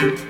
Bye.